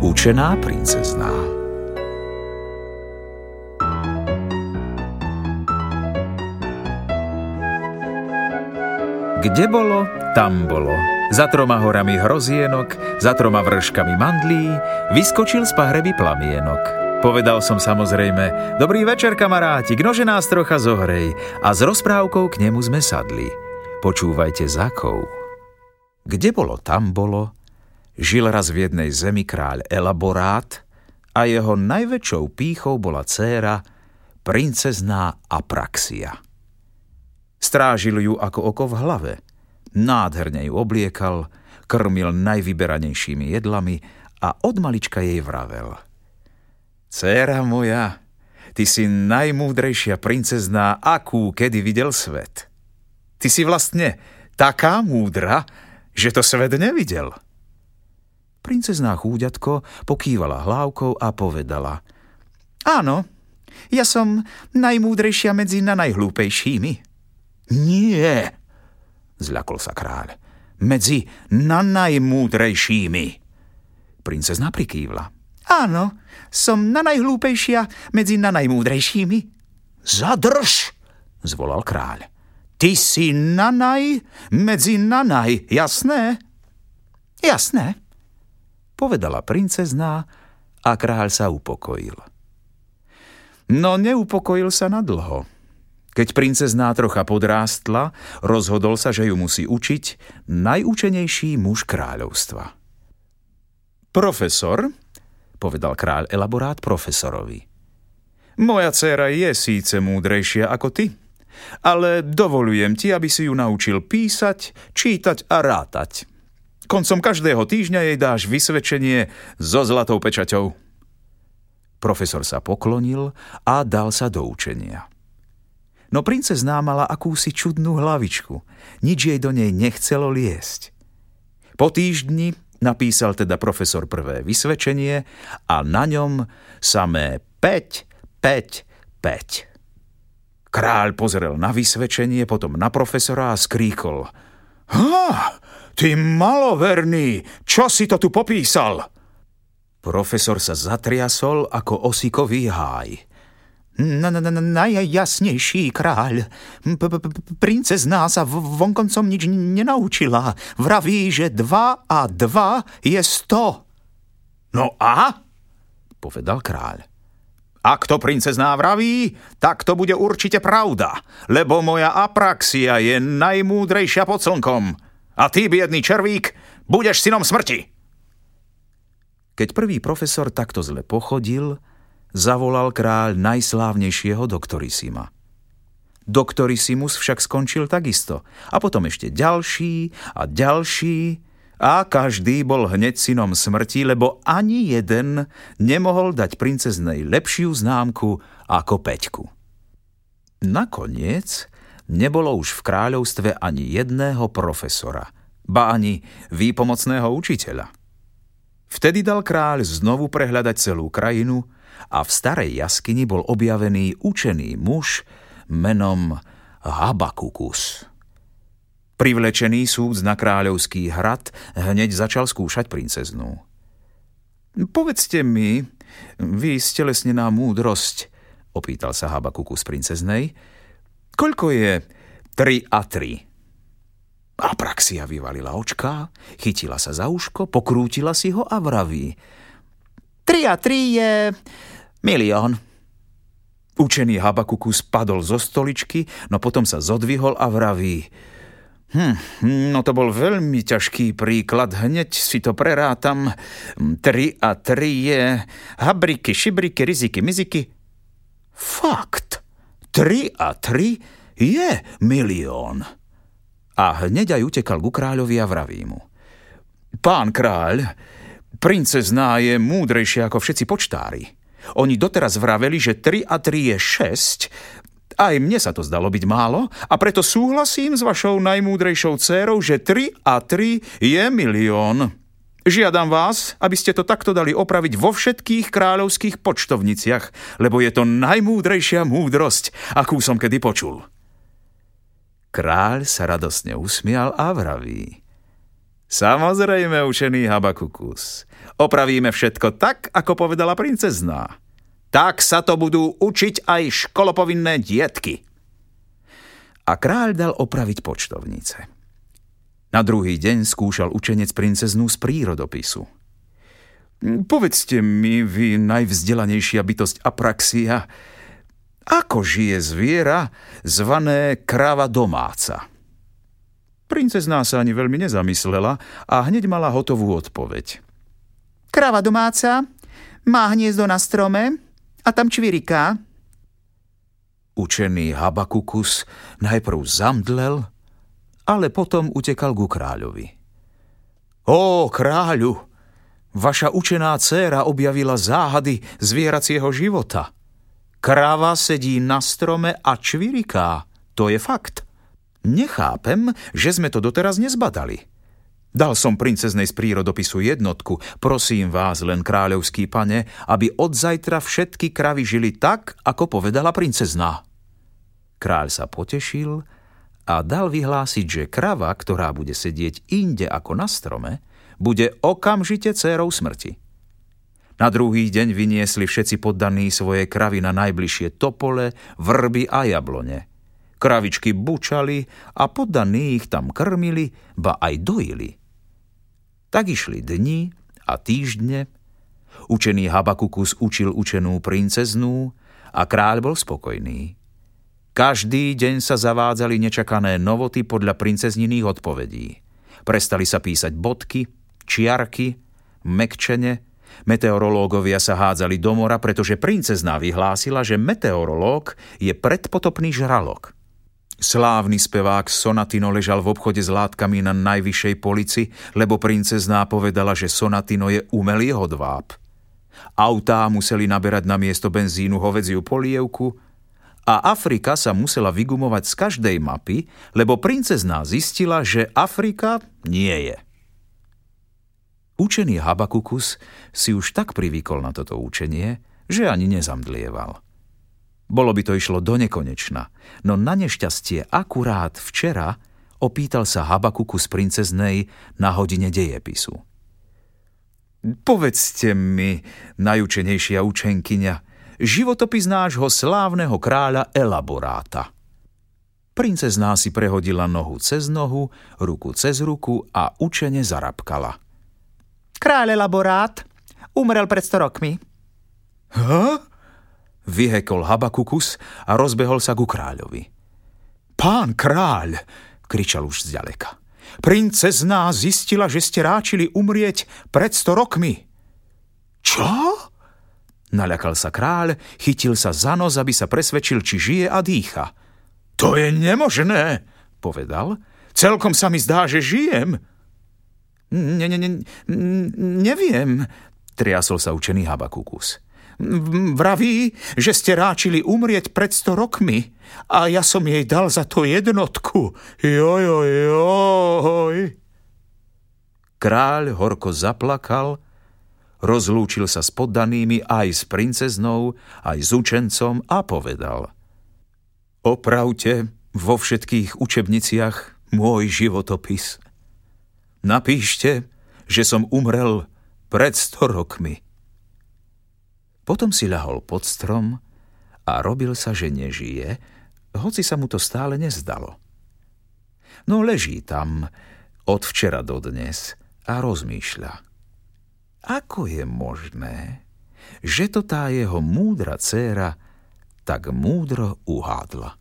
Učená princezná Kde bolo, tam bolo. Za troma horami hrozienok, za troma vrškami mandlí, vyskočil z pahreby plamienok. Povedal som samozrejme, dobrý večer kamaráti, knože nás trocha zohrej a s rozprávkou k nemu sme sadli. Počúvajte zakov. Kde bolo, tam bolo. Žil raz v jednej zemi kráľ Elaborát a jeho najväčšou pýchou bola dcéra, princezná Apraxia. Strážil ju ako oko v hlave. Nádherne ju obliekal, krmil najvyberanejšími jedlami a od malička jej vravel. Céra moja, ty si najmúdrejšia princezná, akú kedy videl svet. Ty si vlastne taká múdra, že to svet nevidel. Princezná chúďatko pokývala hlávkou a povedala. Áno, ja som najmúdrejšia medzi na najhlúpejšími. Nie, zľakol sa kráľ. Medzi na najmúdrejšími. Princezna prikývla. Áno, som na najhlúpejšia medzi na najmúdrejšími. Zadrž, zvolal kráľ. Ty si nanaj medzi nanaj, jasné? Jasné, povedala princezná a kráľ sa upokojil. No neupokojil sa na dlho. Keď princezná trocha podrástla, rozhodol sa, že ju musí učiť najúčenejší muž kráľovstva. Profesor, povedal kráľ elaborát profesorovi. Moja dcéra je síce múdrejšia ako ty, ale dovolujem ti, aby si ju naučil písať, čítať a rátať. Koncom každého týždňa jej dáš vysvedčenie so zlatou pečaťou. Profesor sa poklonil a dal sa do učenia. No princezná mala akúsi čudnú hlavičku. Nič jej do nej nechcelo liesť. Po týždni napísal teda profesor prvé vysvedčenie a na ňom samé 5, 5, 5. Kráľ pozrel na vysvedčenie, potom na profesora a skríkol. Ha, ty maloverný, čo si to tu popísal? Profesor sa zatriasol ako osikový háj najjasnejší kráľ. Princezná sa vonkoncom nič nenaučila. Vraví, že dva a dva je sto. No a? Povedal kráľ. Ak to princezná vraví, tak to bude určite pravda, lebo moja apraxia je najmúdrejšia pod slnkom. A ty, biedný červík, budeš synom smrti. Keď prvý profesor takto zle pochodil, zavolal kráľ najslávnejšieho doktorisima. Doktorisimus však skončil takisto. A potom ešte ďalší a ďalší a každý bol hneď synom smrti, lebo ani jeden nemohol dať princeznej lepšiu známku ako Peťku. Nakoniec nebolo už v kráľovstve ani jedného profesora, ba ani výpomocného učiteľa. Vtedy dal kráľ znovu prehľadať celú krajinu a v starej jaskyni bol objavený učený muž menom Habakukus. Privlečený súd na kráľovský hrad hneď začal skúšať princeznú. Povedzte mi, vy stelesnená múdrosť, opýtal sa Habakukus princeznej, koľko je 3 a 3? Apraxia vyvalila očká, chytila sa za uško, pokrútila si ho a vraví. 3 a 3 je Milión. Učený Habakuku spadol zo stoličky, no potom sa zodvihol a vraví. Hm, no to bol veľmi ťažký príklad, hneď si to prerátam. Tri a tri je habriky, šibriky, riziky, miziky. Fakt, tri a tri je milión. A hneď aj utekal ku kráľovi a vraví mu. Pán kráľ, princezná je múdrejšia ako všetci počtári. Oni doteraz vraveli, že 3 a 3 je 6, aj mne sa to zdalo byť málo a preto súhlasím s vašou najmúdrejšou dcérou, že 3 a 3 je milión. Žiadam vás, aby ste to takto dali opraviť vo všetkých kráľovských počtovniciach, lebo je to najmúdrejšia múdrosť, akú som kedy počul. Kráľ sa radosne usmial a vraví. Samozrejme, učený Habakukus. Opravíme všetko tak, ako povedala princezná. Tak sa to budú učiť aj školopovinné dietky. A kráľ dal opraviť počtovnice. Na druhý deň skúšal učenec princeznú z prírodopisu. Povedzte mi, vy najvzdelanejšia bytosť Apraxia, ako žije zviera zvané kráva domáca? Princezná sa ani veľmi nezamyslela a hneď mala hotovú odpoveď. Kráva domáca má hniezdo na strome, a tam čviriká. Učený Habakukus najprv zamdlel, ale potom utekal ku kráľovi. Ó, kráľu, vaša učená dcéra objavila záhady zvieracieho života. Kráva sedí na strome a čviriká. To je fakt. Nechápem, že sme to doteraz nezbadali. Dal som princeznej z prírodopisu jednotku, prosím vás len, kráľovský pane, aby od zajtra všetky kravy žili tak, ako povedala princezná. Kráľ sa potešil a dal vyhlásiť, že krava, ktorá bude sedieť inde ako na strome, bude okamžite cérou smrti. Na druhý deň vyniesli všetci poddaní svoje kravy na najbližšie topole, vrby a jablone. Kravičky bučali a poddaní ich tam krmili, ba aj dojili. Tak išli dni a týždne. Učený Habakukus učil učenú princeznú a kráľ bol spokojný. Každý deň sa zavádzali nečakané novoty podľa princezniných odpovedí. Prestali sa písať bodky, čiarky, mekčene, meteorológovia sa hádzali do mora, pretože princezná vyhlásila, že meteorológ je predpotopný žralok – Slávny spevák Sonatino ležal v obchode s látkami na najvyššej polici, lebo princezná povedala, že Sonatino je umelý hodváb. Autá museli naberať na miesto benzínu hovedziu polievku a Afrika sa musela vygumovať z každej mapy, lebo princezná zistila, že Afrika nie je. Učený Habakukus si už tak privykol na toto učenie, že ani nezamdlieval. Bolo by to išlo do nekonečna, no na nešťastie akurát včera opýtal sa Habakuku z princeznej na hodine dejepisu. Povedzte mi, najúčenejšia učenkyňa, životopis nášho slávneho kráľa Elaboráta. Princezná si prehodila nohu cez nohu, ruku cez ruku a učene zarabkala. Kráľ Elaborát umrel pred 100 rokmi. Ha? Vyhekol Habakukus a rozbehol sa ku kráľovi. Pán kráľ, kričal už zďaleka. Princezná zistila, že ste ráčili umrieť pred sto rokmi. Čo? Naľakal sa kráľ, chytil sa za nos, aby sa presvedčil, či žije a dýcha. To je nemožné, povedal. Celkom sa mi zdá, že žijem. Ne, ne, ne, neviem, triasol sa učený Habakukus. Vraví, že ste ráčili umrieť pred sto rokmi a ja som jej dal za to jednotku. Joj. Kráľ horko zaplakal, rozlúčil sa s poddanými aj s princeznou, aj s učencom a povedal Opravte vo všetkých učebniciach môj životopis. Napíšte, že som umrel pred sto rokmi. Potom si ľahol pod strom a robil sa, že nežije, hoci sa mu to stále nezdalo. No leží tam od včera do dnes a rozmýšľa. Ako je možné, že to tá jeho múdra dcéra tak múdro uhádla?